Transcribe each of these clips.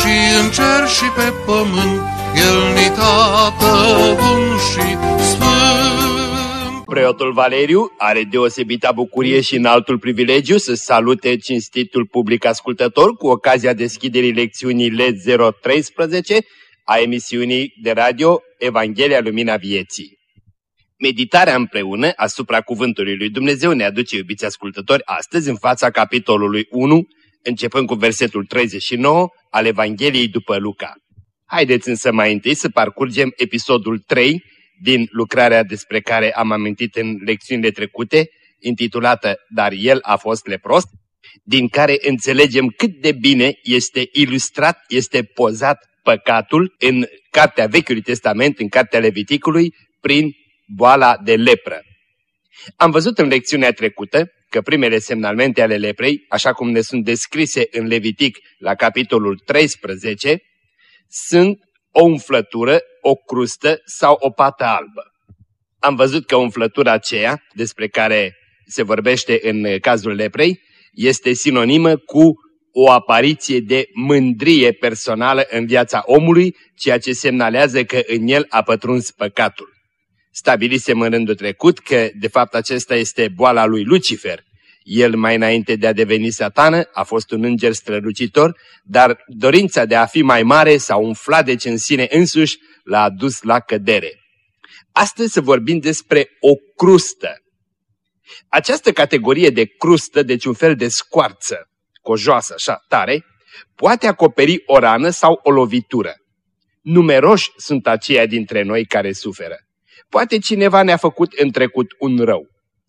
și în cer și pe pământ, El ni tată bun și sfânt. Preotul Valeriu are deosebită bucurie și înaltul privilegiu să salute cinstitul public ascultător cu ocazia deschiderii lecțiunii LED 013 a emisiunii de radio Evanghelia Lumina Vieții. Meditarea împreună asupra Cuvântului lui Dumnezeu ne aduce, iubiți ascultători, astăzi în fața capitolului 1, începând cu versetul 39 al Evangheliei după Luca. Haideți însă mai întâi să parcurgem episodul 3 din lucrarea despre care am amintit în lecțiunile trecute, intitulată Dar el a fost lepros, din care înțelegem cât de bine este ilustrat, este pozat păcatul în Cartea Vechiului Testament, în Cartea Leviticului, prin boala de lepră. Am văzut în lecțiunea trecută că primele semnalmente ale leprei, așa cum ne sunt descrise în Levitic la capitolul 13, sunt o umflătură, o crustă sau o pată albă. Am văzut că umflătura aceea, despre care se vorbește în cazul leprei, este sinonimă cu o apariție de mândrie personală în viața omului, ceea ce semnalează că în el a pătruns păcatul. Stabilisem în rândul trecut că, de fapt, acesta este boala lui Lucifer. El, mai înainte de a deveni satană, a fost un înger strălucitor, dar dorința de a fi mai mare sau umflat deci în sine însuși l-a adus la cădere. Astăzi să vorbim despre o crustă. Această categorie de crustă, deci un fel de scoarță, cojoasă, așa, tare, poate acoperi o rană sau o lovitură. Numeroși sunt aceia dintre noi care suferă. Poate cineva ne-a făcut în trecut un rău.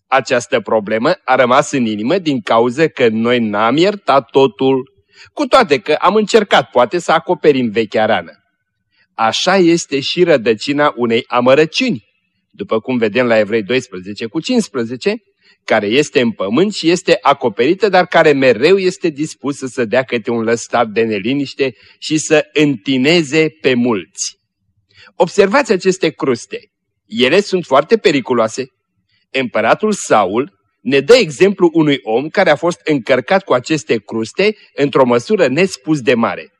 Această problemă a rămas în inimă din cauza că noi n-am iertat totul, cu toate că am încercat poate să acoperim vechea rană. Așa este și rădăcina unei amărăciuni, după cum vedem la Evrei 12 cu 15, care este în pământ și este acoperită, dar care mereu este dispusă să dea câte un lăstat de neliniște și să întineze pe mulți. Observați aceste cruste. Ele sunt foarte periculoase. Împăratul Saul ne dă exemplu unui om care a fost încărcat cu aceste cruste într-o măsură nespus de mare.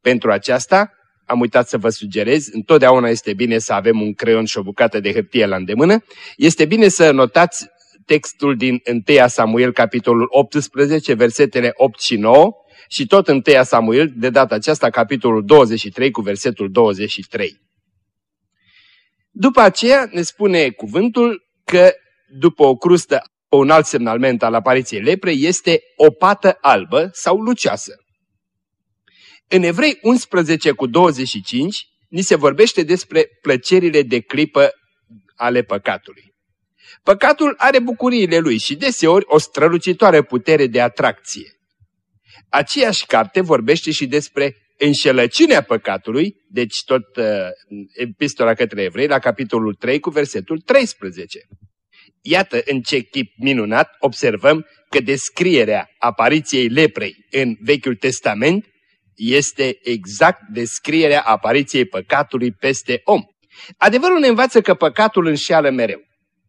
Pentru aceasta, am uitat să vă sugerez, întotdeauna este bine să avem un creion și o bucată de hârtie la îndemână, este bine să notați textul din 1 Samuel, capitolul 18, versetele 8 și 9, și tot 1 Samuel, de data aceasta, capitolul 23, cu versetul 23. După aceea ne spune cuvântul că după o crustă, un alt semnalment al apariției leprei este o pată albă sau lucioasă. În Evrei 11 cu 25 ni se vorbește despre plăcerile de clipă ale păcatului. Păcatul are bucuriile lui și deseori o strălucitoare putere de atracție. Aceeași carte vorbește și despre înșelăciunea păcatului, deci tot uh, epistola către evrei, la capitolul 3 cu versetul 13. Iată în ce chip minunat observăm că descrierea apariției leprei în Vechiul Testament este exact descrierea apariției păcatului peste om. Adevărul ne învață că păcatul înșeală mereu.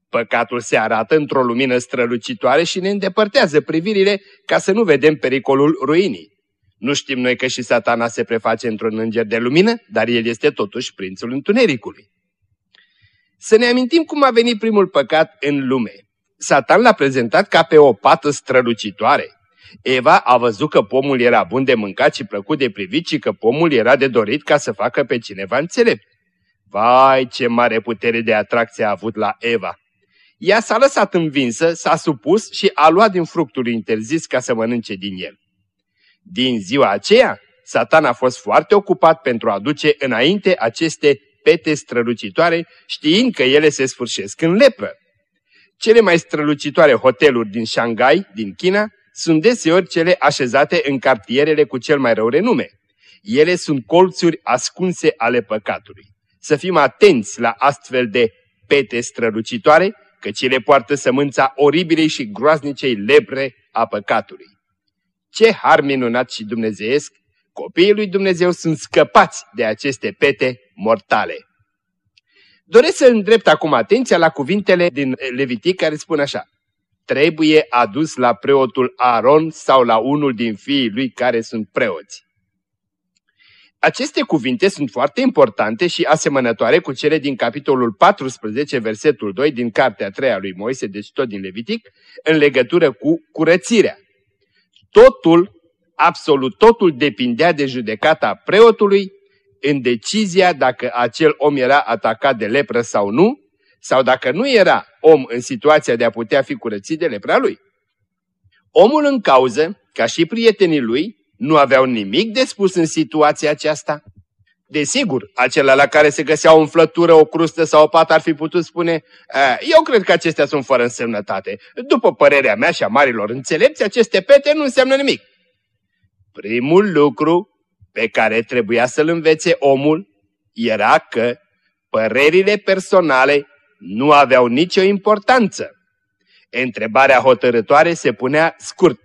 Păcatul se arată într-o lumină strălucitoare și ne îndepărtează privirile ca să nu vedem pericolul ruinii. Nu știm noi că și satana se preface într-un înger de lumină, dar el este totuși prințul întunericului. Să ne amintim cum a venit primul păcat în lume. Satan l-a prezentat ca pe o pată strălucitoare. Eva a văzut că pomul era bun de mâncat și plăcut de privit și că pomul era de dorit ca să facă pe cineva înțelept. Vai, ce mare putere de atracție a avut la Eva! Ea s-a lăsat învinsă, s-a supus și a luat din fructul interzis ca să mănânce din el. Din ziua aceea, Satan a fost foarte ocupat pentru a aduce înainte aceste pete strălucitoare, știind că ele se sfârșesc în lepră. Cele mai strălucitoare hoteluri din Shanghai, din China, sunt deseori cele așezate în cartierele cu cel mai rău renume. Ele sunt colțuri ascunse ale păcatului. Să fim atenți la astfel de pete strălucitoare, căci ele poartă sămânța oribilei și groaznicei lepre a păcatului. Ce har minunat și dumnezeiesc! Copiii lui Dumnezeu sunt scăpați de aceste pete mortale. Doresc să îndrept acum atenția la cuvintele din Levitic care spun așa. Trebuie adus la preotul Aaron sau la unul din fiii lui care sunt preoți. Aceste cuvinte sunt foarte importante și asemănătoare cu cele din capitolul 14, versetul 2 din cartea 3 a lui Moise, deci tot din Levitic, în legătură cu curățirea. Totul, absolut totul depindea de judecata preotului în decizia dacă acel om era atacat de lepră sau nu, sau dacă nu era om în situația de a putea fi curățit de lepra lui. Omul în cauză, ca și prietenii lui, nu aveau nimic de spus în situația aceasta. Desigur, acela la care se găsea o umflătură, o crustă sau o pată ar fi putut spune Eu cred că acestea sunt fără însemnătate. După părerea mea și a marilor înțelepți, aceste pete nu înseamnă nimic. Primul lucru pe care trebuia să-l învețe omul era că părerile personale nu aveau nicio importanță. Întrebarea hotărătoare se punea scurt.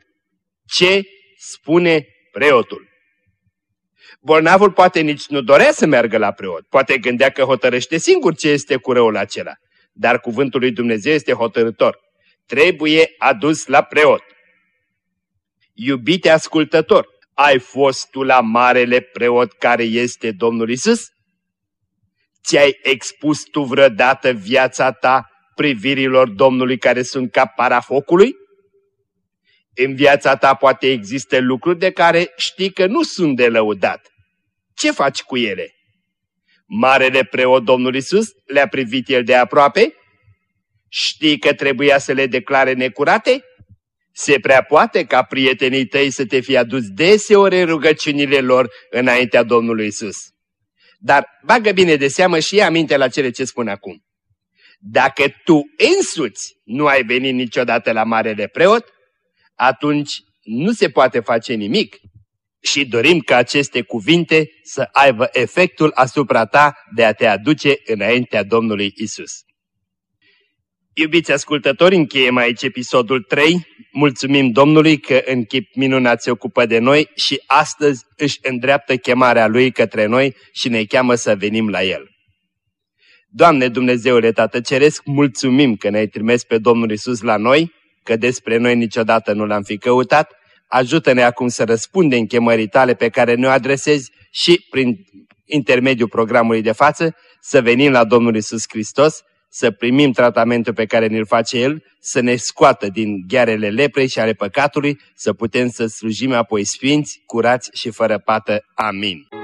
Ce spune preotul? Bolnavul poate nici nu dorea să meargă la preot, poate gândea că hotărăște singur ce este cu răul acela, dar cuvântul lui Dumnezeu este hotărător. Trebuie adus la preot. Iubite ascultător, ai fost tu la marele preot care este Domnul Isus? Ți-ai expus tu vreodată viața ta privirilor Domnului care sunt ca parafocului? În viața ta poate există lucruri de care știi că nu sunt de lăudat. Ce faci cu ele? Marele preot Domnul Isus le-a privit el de aproape? Știi că trebuia să le declare necurate? Se prea poate ca prietenii tăi să te fi adus deseori în rugăciunile lor înaintea Domnului Isus. Dar bagă bine de seamă și ia aminte la cele ce spun acum. Dacă tu însuți nu ai venit niciodată la Marele Preot, atunci nu se poate face nimic. Și dorim ca aceste cuvinte să aibă efectul asupra ta de a te aduce înaintea Domnului Isus. Iubiți ascultători, încheiem aici episodul 3. Mulțumim Domnului că în chip minunat se ocupă de noi și astăzi își îndreaptă chemarea Lui către noi și ne cheamă să venim la El. Doamne Dumnezeule Tată Ceresc, mulțumim că ne-ai trimis pe Domnul Isus la noi, că despre noi niciodată nu l-am fi căutat. Ajută-ne acum să răspundem chemării tale pe care ne-o adresezi și prin intermediul programului de față să venim la Domnul Isus Hristos să primim tratamentul pe care ne-l face El, să ne scoată din ghearele leprei și ale păcatului, să putem să slujim apoi sfinți, curați și fără pată. Amin.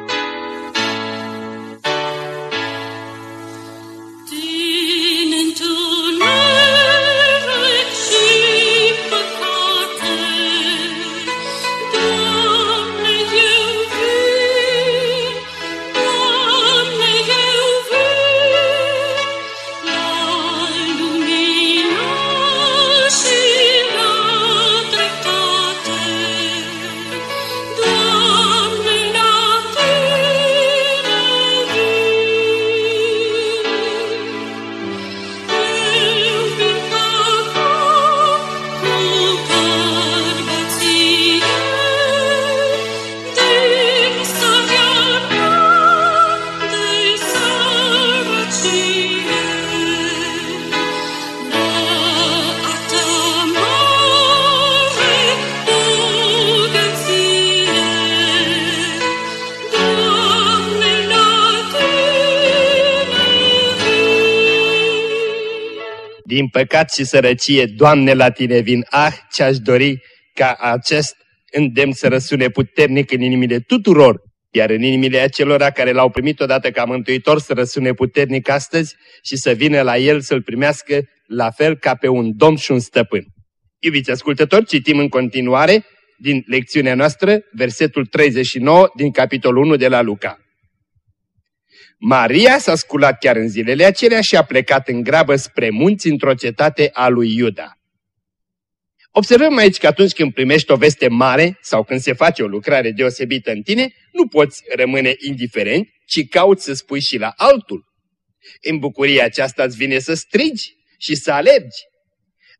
Din păcat și sărăcie, Doamne, la Tine vin. Ah, ce-aș dori ca acest îndemn să răsune puternic în inimile tuturor, iar în inimile acelora care l-au primit odată ca mântuitor să răsune puternic astăzi și să vină la El să-L primească la fel ca pe un domn și un stăpân. Iubiți ascultători, citim în continuare din lecțiunea noastră, versetul 39 din capitolul 1 de la Luca. Maria s-a sculat chiar în zilele acelea și a plecat în grabă spre munți într-o cetate a lui Iuda. Observăm aici că atunci când primești o veste mare sau când se face o lucrare deosebită în tine, nu poți rămâne indiferent, ci cauți să spui și la altul. În bucuria aceasta îți vine să strigi și să alergi.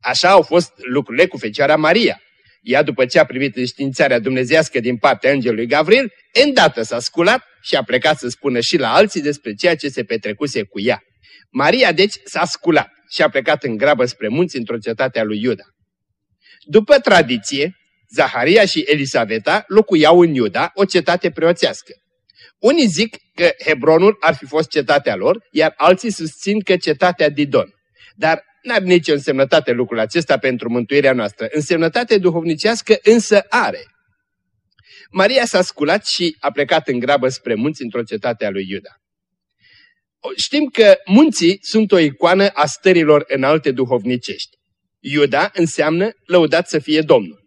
Așa au fost lucrurile cu Fecioara Maria. Ea, după ce a primit înștiințarea dumnezească din partea îngerului Gavril, îndată s-a sculat și a plecat să spună și la alții despre ceea ce se petrecuse cu ea. Maria, deci, s-a sculat și a plecat în grabă spre munți într-o cetate a lui Iuda. După tradiție, Zaharia și Elisaveta locuiau în Iuda, o cetate preoțească. Unii zic că Hebronul ar fi fost cetatea lor, iar alții susțin că cetatea Didon. Dar n-are nicio însemnătate lucrul acesta pentru mântuirea noastră. Însemnătate duhovnicească însă are. Maria s-a sculat și a plecat în grabă spre munți într-o cetate a lui Iuda. Știm că munții sunt o icoană a stărilor înalte duhovnicești. Iuda înseamnă lăudat să fie Domnul.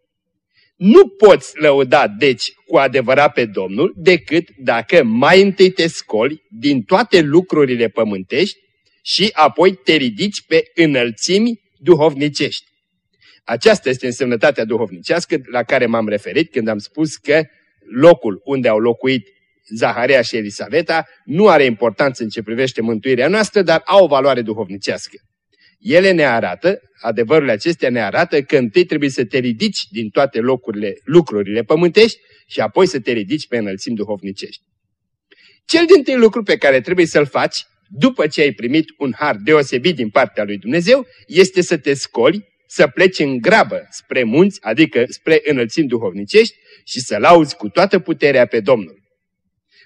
Nu poți lăuda, deci, cu adevărat pe Domnul, decât dacă mai întâi te scoli din toate lucrurile pământești și apoi te ridici pe înălțimi duhovnicești. Aceasta este însemnătatea duhovnicească la care m-am referit când am spus că locul unde au locuit Zaharia și Elisaveta nu are importanță în ce privește mântuirea noastră, dar au o valoare duhovnicească. Ele ne arată, adevărurile acestea ne arată că întâi trebuie să te ridici din toate locurile, lucrurile pământești și apoi să te ridici pe înălțimi duhovnicești. Cel din tâi lucru pe care trebuie să-l faci după ce ai primit un har deosebit din partea lui Dumnezeu, este să te scoli, să pleci în grabă spre munți, adică spre înălțimi duhovnicești și să lauzi cu toată puterea pe Domnul.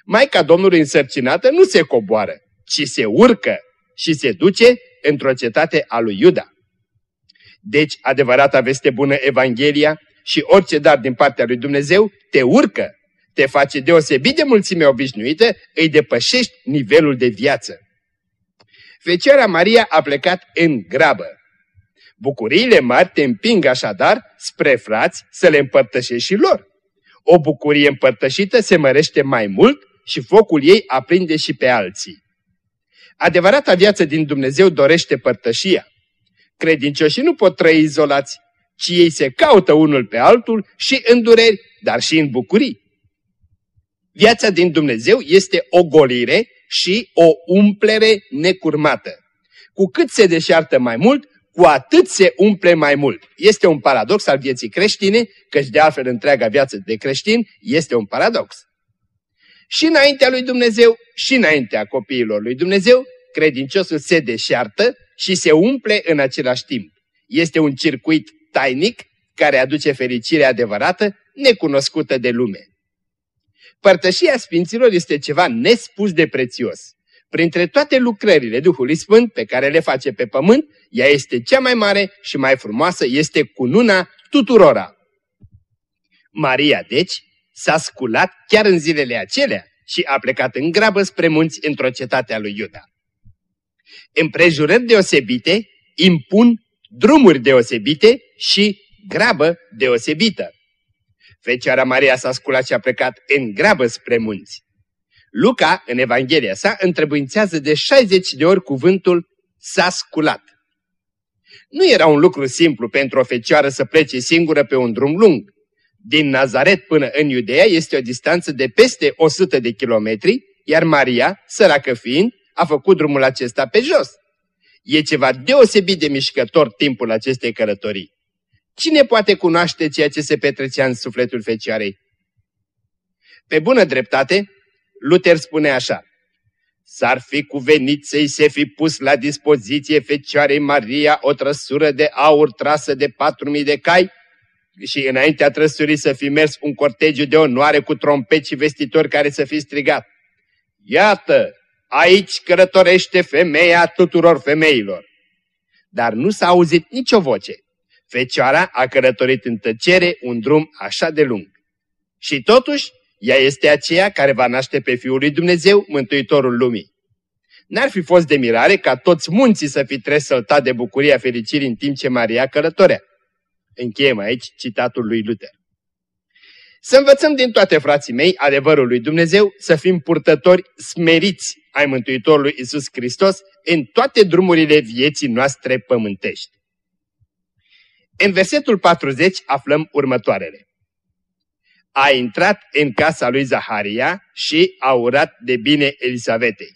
Maica Domnului însărcinată nu se coboară, ci se urcă și se duce într-o cetate a lui Iuda. Deci, adevărata veste bună Evanghelia și orice dar din partea lui Dumnezeu te urcă, te face deosebit de mulțime obișnuită, îi depășești nivelul de viață. Fecioara Maria a plecat în grabă. Bucuriile mari te împing așadar spre frați să le împărtășești și lor. O bucurie împărtășită se mărește mai mult și focul ei aprinde și pe alții. Adevărata viață din Dumnezeu dorește părtășia. Credincioșii nu pot trăi izolați, ci ei se caută unul pe altul și în dureri, dar și în bucurii. Viața din Dumnezeu este o golire și o umplere necurmată. Cu cât se deșartă mai mult, cu atât se umple mai mult. Este un paradox al vieții creștine, căci de altfel întreaga viață de creștin este un paradox. Și înaintea lui Dumnezeu și înaintea copiilor lui Dumnezeu, credinciosul se deșartă și se umple în același timp. Este un circuit tainic care aduce fericirea adevărată, necunoscută de lume. Părtășia Sfinților este ceva nespus de prețios. Printre toate lucrările Duhului Sfânt pe care le face pe pământ, ea este cea mai mare și mai frumoasă, este cununa tuturora. Maria, deci, s-a sculat chiar în zilele acelea și a plecat în grabă spre munți într-o cetate a lui Iuda. Împrejurări deosebite impun drumuri deosebite și grabă deosebită. Fecioara Maria s-a sculat și a plecat în grabă spre munți. Luca, în Evanghelia sa, întrebuințează de 60 de ori cuvântul s-a sculat. Nu era un lucru simplu pentru o fecioară să plece singură pe un drum lung. Din Nazaret până în Iudeea este o distanță de peste 100 de kilometri, iar Maria, săracă fiind, a făcut drumul acesta pe jos. E ceva deosebit de mișcător timpul acestei călătorii. Cine poate cunoaște ceea ce se petrecea în sufletul fecioarei? Pe bună dreptate, Luther spune așa, S-ar fi cuvenit să-i se fi pus la dispoziție Fecioarei Maria o trăsură de aur trasă de patru mii de cai și înaintea trăsurii să fi mers un cortegiu de onoare cu trompeti și vestitori care să fi strigat. Iată, aici călătorește femeia tuturor femeilor. Dar nu s-a auzit nicio voce. Fecioara a călătorit în tăcere un drum așa de lung. Și totuși, ea este aceea care va naște pe Fiul lui Dumnezeu, Mântuitorul lumii. N-ar fi fost de mirare ca toți munții să fi tresăltat de bucuria fericirii în timp ce Maria călătorea. Încheiem aici citatul lui Luther. Să învățăm din toate frații mei adevărul lui Dumnezeu, să fim purtători smeriți ai Mântuitorului Isus Hristos în toate drumurile vieții noastre pământești. În versetul 40 aflăm următoarele. A intrat în casa lui Zaharia și a urat de bine Elisavetei.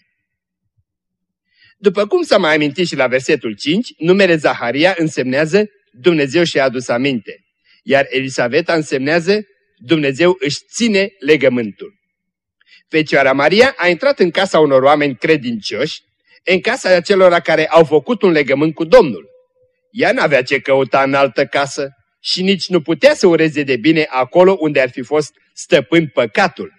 După cum s-a mai amintit și la versetul 5, numele Zaharia însemnează Dumnezeu și-a adus aminte, iar Elisaveta însemnează Dumnezeu își ține legământul. Fecioara Maria a intrat în casa unor oameni credincioși, în casa acelora care au făcut un legământ cu Domnul. Ea n-avea ce căuta în altă casă și nici nu putea să ureze de bine acolo unde ar fi fost stăpân păcatul.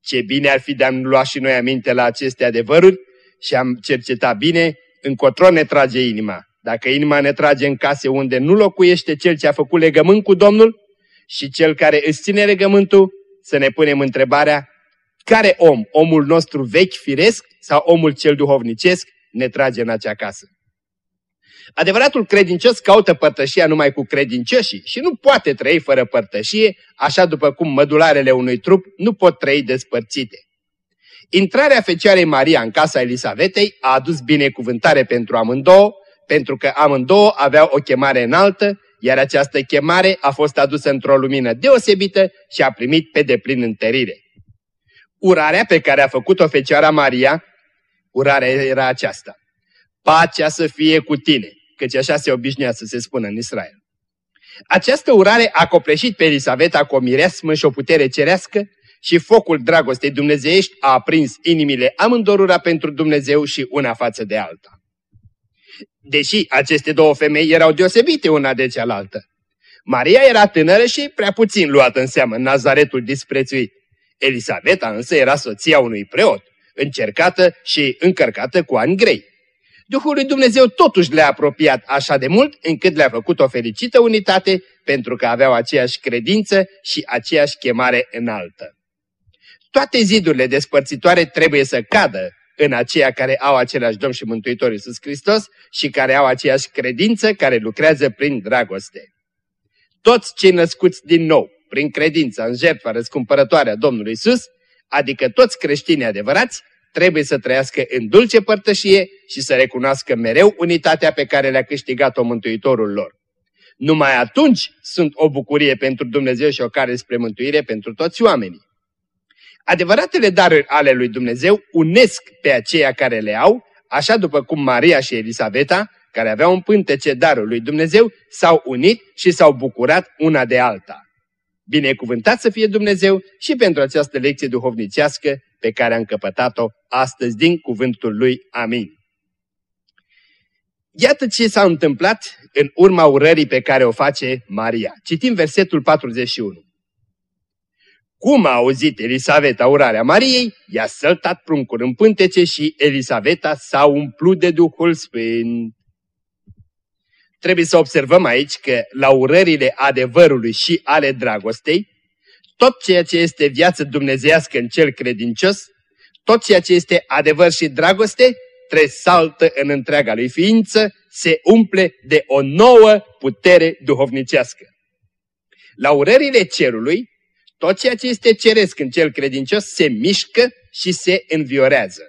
Ce bine ar fi de a lua și noi aminte la aceste adevăruri și am cercetat bine încotro ne trage inima. Dacă inima ne trage în case unde nu locuiește cel ce a făcut legământ cu Domnul și cel care îți ține legământul, să ne punem întrebarea, care om, omul nostru vechi, firesc sau omul cel duhovnicesc, ne trage în acea casă? Adevăratul credincios caută părtășia numai cu credincioșii și nu poate trăi fără părtășie, așa după cum mădularele unui trup nu pot trăi despărțite. Intrarea Fecioarei Maria în casa Elisavetei a adus binecuvântare pentru amândouă, pentru că amândouă aveau o chemare înaltă, iar această chemare a fost adusă într-o lumină deosebită și a primit pe deplin întărire. Urarea pe care a făcut-o Fecioara Maria, urarea era aceasta. Pacea să fie cu tine, căci așa se obișnuia să se spună în Israel. Această urare a copleșit pe Elisaveta cu o mireasmă și o putere cerească și focul dragostei dumnezeiești a aprins inimile amândorura pentru Dumnezeu și una față de alta. Deși aceste două femei erau deosebite una de cealaltă. Maria era tânără și prea puțin luată în seamă în Nazaretul disprețuit. Elisaveta însă era soția unui preot, încercată și încărcată cu ani grei. Duhul lui Dumnezeu totuși le-a apropiat așa de mult încât le-a făcut o fericită unitate pentru că aveau aceeași credință și aceeași chemare înaltă. Toate zidurile despărțitoare trebuie să cadă în aceia care au același Domn și Mântuitor Iisus Hristos și care au aceeași credință care lucrează prin dragoste. Toți cei născuți din nou, prin credința în jertfa răscumpărătoare a Domnului Iisus, adică toți creștinii adevărați, trebuie să trăiască în dulce părtășie și să recunoască mereu unitatea pe care le-a câștigat-o Mântuitorul lor. Numai atunci sunt o bucurie pentru Dumnezeu și o care spre mântuire pentru toți oamenii. Adevăratele daruri ale lui Dumnezeu unesc pe aceia care le au, așa după cum Maria și Elisabeta, care aveau un pântece darul lui Dumnezeu, s-au unit și s-au bucurat una de alta. Binecuvântat să fie Dumnezeu și pentru această lecție duhovnicească pe care am căpătat-o astăzi din cuvântul lui. Amin. Iată ce s-a întâmplat în urma urării pe care o face Maria. Citim versetul 41. Cum a auzit Elisaveta urarea Mariei, i-a săltat pruncul în pântece și Elisaveta s-a umplut de Duhul Sfânt. Trebuie să observăm aici că la urările adevărului și ale dragostei, tot ceea ce este viață dumnezeiască în cel credincios, tot ceea ce este adevăr și dragoste, tresaltă în întreaga lui ființă, se umple de o nouă putere duhovnicească. La urările cerului, tot ceea ce este ceresc în cel credincios se mișcă și se înviorează.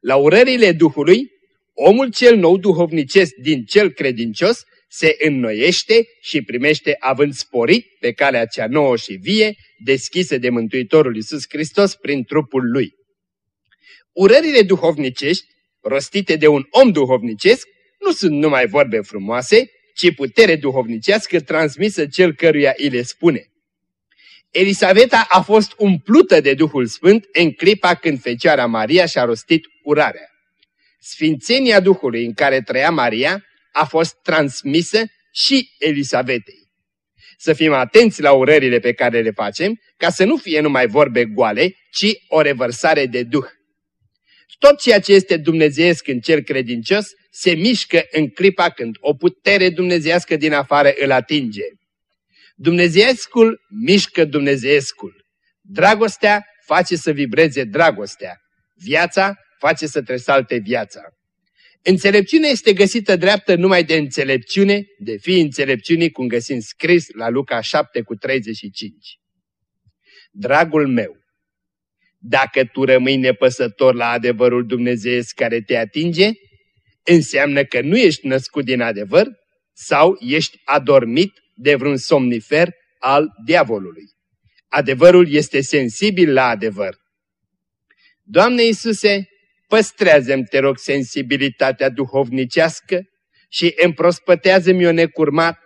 La urările Duhului, omul cel nou duhovnicesc din cel credincios se înnoiește și primește având sporit pe calea cea nouă și vie, deschisă de Mântuitorul Iisus Hristos prin trupul Lui. Urările duhovnicești, rostite de un om duhovnicesc, nu sunt numai vorbe frumoase, ci putere duhovnicească transmisă cel căruia îi le spune. Elisaveta a fost umplută de Duhul Sfânt în clipa când Fecioara Maria și-a rostit urarea. Sfințenia Duhului în care trăia Maria a fost transmisă și Elisavetei. Să fim atenți la urările pe care le facem, ca să nu fie numai vorbe goale, ci o revărsare de Duh. Tot ceea ce este dumnezeiesc în cer credincios se mișcă în clipa când o putere dumnezeiască din afară îl atinge. Dumnezeiescul mișcă Dumnezeiescul. Dragostea face să vibreze dragostea. Viața face să tresalte viața. Înțelepciunea este găsită dreaptă numai de înțelepciune, de fi înțelepciunii, cum găsim scris la Luca 7 cu 35. Dragul meu, dacă tu rămâi nepăsător la adevărul dumnezeiesc care te atinge, înseamnă că nu ești născut din adevăr sau ești adormit de vreun somnifer al diavolului. Adevărul este sensibil la adevăr. Doamne Iisuse, păstrează-mi, te rog, sensibilitatea duhovnicească și împrospătează-mi o necurmat,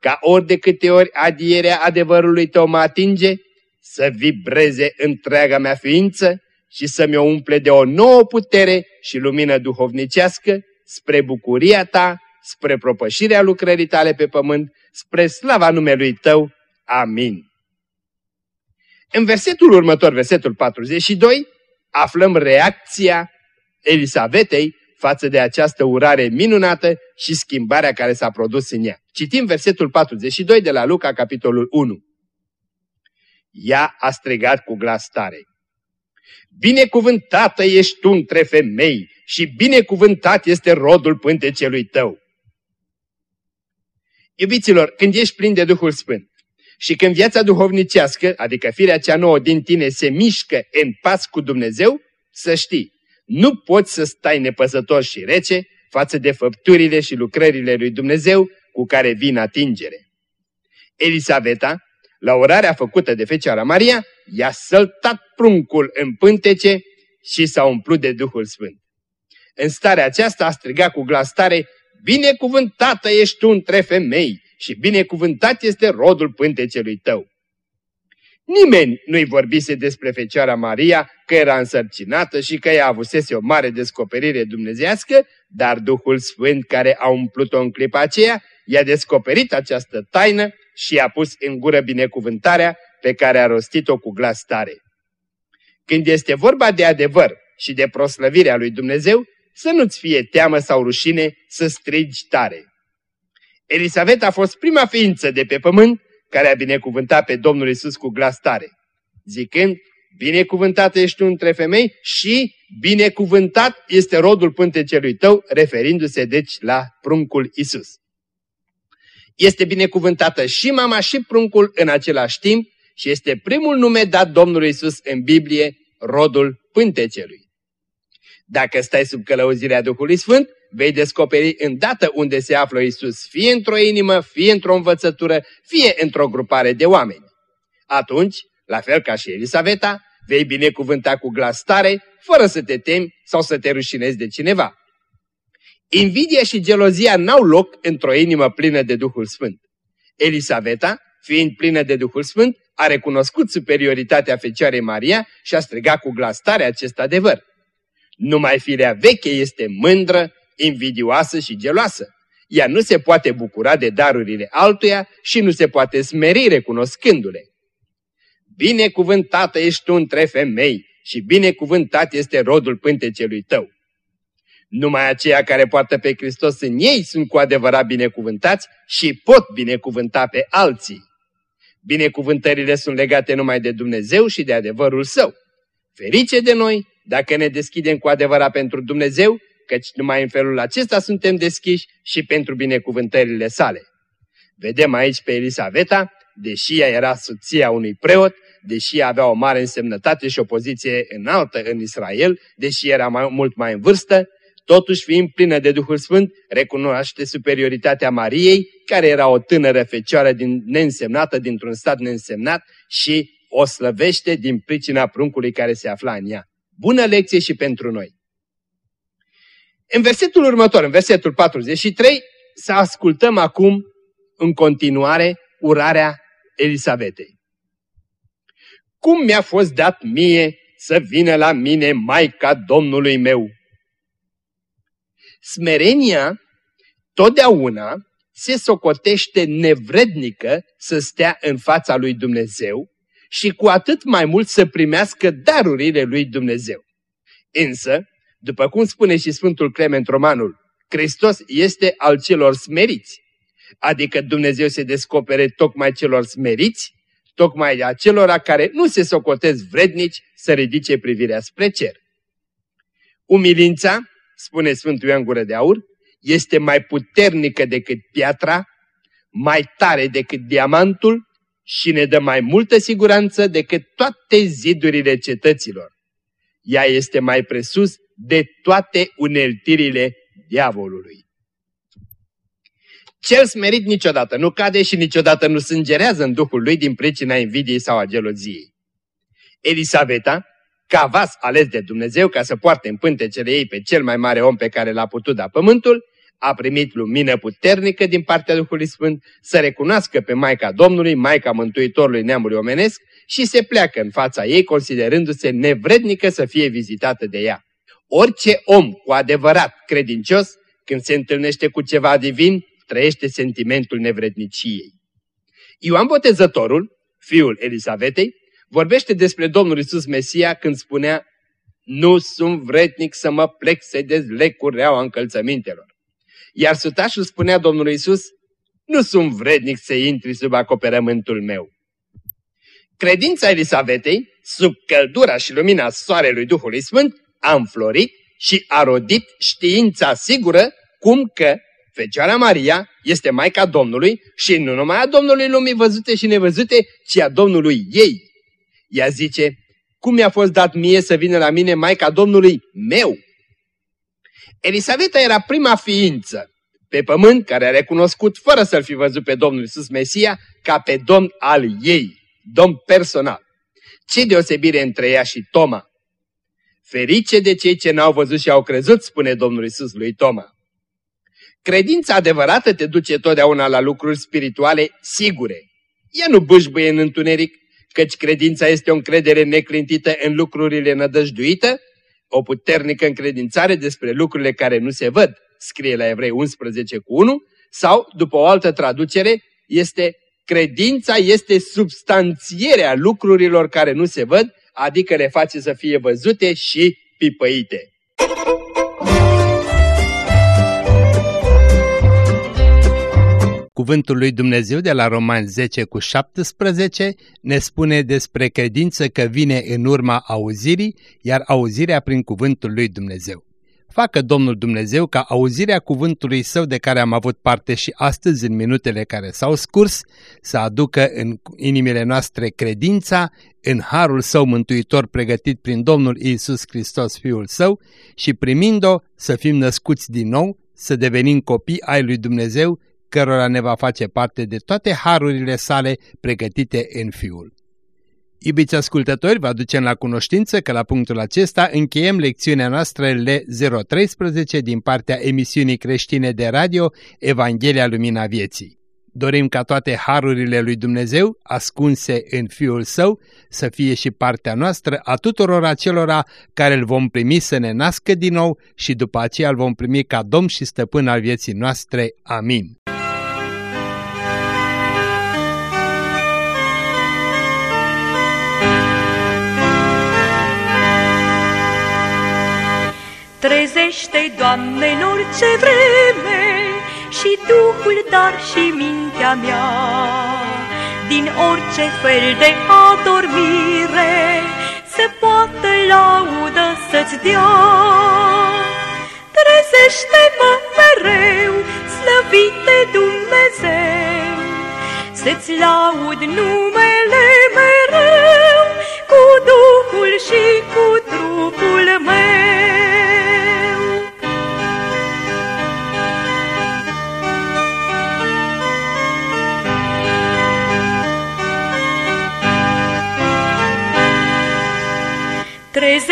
ca ori de câte ori adierea adevărului tău mă atinge, să vibreze întreaga mea ființă și să-mi o umple de o nouă putere și lumină duhovnicească spre bucuria ta, spre propășirea lucrării tale pe pământ, spre slava numelui tău. Amin. În versetul următor, versetul 42, aflăm reacția Elisabetei față de această urare minunată și schimbarea care s-a produs în ea. Citim versetul 42 de la Luca, capitolul 1. Ea a strigat cu glas tare. Binecuvântată ești tu între femei și binecuvântat este rodul pântecelui tău. Iubiților, când ești plin de Duhul Sfânt și când viața duhovnicească, adică firea cea nouă din tine, se mișcă în pas cu Dumnezeu, să știi, nu poți să stai nepăsător și rece față de făpturile și lucrările lui Dumnezeu cu care vin atingere. Elisaveta, la orarea făcută de Fecioara Maria, i-a săltat pruncul în pântece și s-a umplut de Duhul Sfânt. În starea aceasta a strigat cu glas tare, Binecuvântată ești tu între femei și binecuvântat este rodul pântecelui tău. Nimeni nu-i vorbise despre Fecioara Maria că era însărcinată și că ea avusese o mare descoperire dumnezească, dar Duhul Sfânt care a umplut-o în clipa aceea i-a descoperit această taină și i-a pus în gură binecuvântarea pe care a rostit-o cu glas tare. Când este vorba de adevăr și de proslăvirea lui Dumnezeu, să nu-ți fie teamă sau rușine să strigi tare. Elisabet a fost prima ființă de pe pământ care a binecuvântat pe Domnul Isus cu glas tare, zicând, binecuvântat ești tu între femei și binecuvântat este rodul pântecelui tău, referindu-se deci la pruncul Isus. Este binecuvântată și mama și pruncul în același timp și este primul nume dat Domnului Isus în Biblie, rodul pântecelui. Dacă stai sub călăuzirea Duhului Sfânt, vei descoperi îndată unde se află Isus, fie într-o inimă, fie într-o învățătură, fie într-o grupare de oameni. Atunci, la fel ca și Elisaveta, vei binecuvânta cu glas tare, fără să te temi sau să te rușinezi de cineva. Invidia și gelozia n-au loc într-o inimă plină de Duhul Sfânt. Elisaveta, fiind plină de Duhul Sfânt, a recunoscut superioritatea Fecioarei Maria și a strigat cu glas tare acest adevăr. Numai firea veche este mândră, invidioasă și geloasă. Ea nu se poate bucura de darurile altuia și nu se poate smeri recunoscându-le. Binecuvântată ești tu între femei și binecuvântat este rodul pântecelui tău. Numai aceia care poartă pe Hristos în ei sunt cu adevărat binecuvântați și pot binecuvânta pe alții. Binecuvântările sunt legate numai de Dumnezeu și de adevărul Său. Ferice de noi dacă ne deschidem cu adevărat pentru Dumnezeu, căci numai în felul acesta suntem deschiși și pentru binecuvântările sale. Vedem aici pe Elisaveta, deși ea era soția unui preot, deși avea o mare însemnătate și o poziție înaltă în Israel, deși era mai, mult mai în vârstă, totuși fiind plină de Duhul Sfânt, recunoaște superioritatea Mariei, care era o tânără fecioară din, neînsemnată, dintr-un stat neînsemnat și o slăvește din pricina pruncului care se afla în ea. Bună lecție și pentru noi. În versetul următor, în versetul 43, să ascultăm acum în continuare urarea Elisabetei. Cum mi-a fost dat mie să vină la mine Maica Domnului meu? Smerenia totdeauna se socotește nevrednică să stea în fața lui Dumnezeu și cu atât mai mult să primească darurile lui Dumnezeu. Însă, după cum spune și Sfântul Clement Romanul, Hristos este al celor smeriți, adică Dumnezeu se descopere tocmai celor smeriți, tocmai acelora care nu se socotesc vrednici să ridice privirea spre cer. Umilința, spune Sfântul Ioan Gură de Aur, este mai puternică decât piatra, mai tare decât diamantul și ne dă mai multă siguranță decât toate zidurile cetăților. Ea este mai presus de toate uneltirile diavolului. Cel smerit niciodată nu cade și niciodată nu sângerează în duhul lui din pricina invidiei sau a geloziei. Elisaveta, ca vas ales de Dumnezeu ca să poarte în pântecele ei pe cel mai mare om pe care l-a putut da pământul, a primit lumină puternică din partea Duhului Sfânt să recunoască pe Maica Domnului, Maica Mântuitorului neamului omenesc și se pleacă în fața ei considerându-se nevrednică să fie vizitată de ea. Orice om cu adevărat credincios, când se întâlnește cu ceva divin, trăiește sentimentul nevredniciei. Ioan Botezătorul, fiul Elisavetei, vorbește despre Domnul Isus Mesia când spunea Nu sunt vrednic să mă plec să-i dezleg cureaua încălțămintelor. Iar sutașul spunea Domnului Isus, Nu sunt vrednic să intri sub acoperământul meu. Credința Elisavetei, sub căldura și lumina soarelui Duhului Sfânt, a înflorit și a rodit știința sigură cum că Fecioara Maria este Maica Domnului și nu numai a Domnului lumii văzute și nevăzute, ci a Domnului ei. Ea zice, cum mi-a fost dat mie să vină la mine Maica Domnului meu? Elisaveta era prima ființă pe pământ care a recunoscut fără să-L fi văzut pe Domnul Iisus Mesia ca pe Domn al ei, Domn personal. Ce deosebire între ea și Toma? Ferice de cei ce n-au văzut și au crezut, spune Domnul Iisus lui Toma. Credința adevărată te duce totdeauna la lucruri spirituale sigure. Ea nu bâșbâie în întuneric, căci credința este o încredere neclintită în lucrurile nădăjduită, o puternică încredințare despre lucrurile care nu se văd, scrie la Evrei 11 cu 1, sau, după o altă traducere, este credința este substanțierea lucrurilor care nu se văd, adică le face să fie văzute și pipăite. Cuvântul lui Dumnezeu de la Roman 10 cu 17 ne spune despre credință că vine în urma auzirii, iar auzirea prin cuvântul lui Dumnezeu. Facă Domnul Dumnezeu ca auzirea cuvântului său de care am avut parte și astăzi în minutele care s-au scurs să aducă în inimile noastre credința în harul său mântuitor pregătit prin Domnul Isus Hristos Fiul Său și primind-o să fim născuți din nou, să devenim copii ai lui Dumnezeu cărora ne va face parte de toate harurile sale pregătite în Fiul. Iubiți ascultători, vă aducem la cunoștință că la punctul acesta încheiem lecțiunea noastră L013 din partea emisiunii creștine de radio Evanghelia Lumina Vieții. Dorim ca toate harurile lui Dumnezeu, ascunse în Fiul Său, să fie și partea noastră a tuturor acelora care îl vom primi să ne nască din nou și după aceea îl vom primi ca Domn și Stăpân al vieții noastre. Amin. Trezește, Doamne, în orice vreme și Duhul, dar și mintea mea, din orice fel de adormire, să poată laudă să-ți dea. Trezește-mă mereu, slăvite Dumnezeu, să-ți laud numele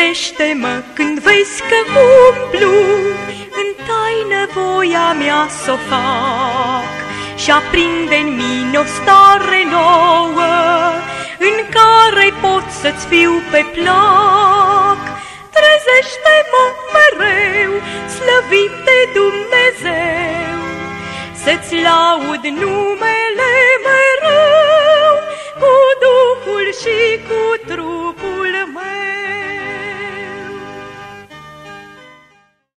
Trezește-mă când vezi că umplu în taină voia mea să fac și aprinde în mine o stare nouă în care pot să-ți fiu pe plac. Trezește-mă mereu, slăvit de Dumnezeu, să-ți laud numele mereu cu Duhul și cu trup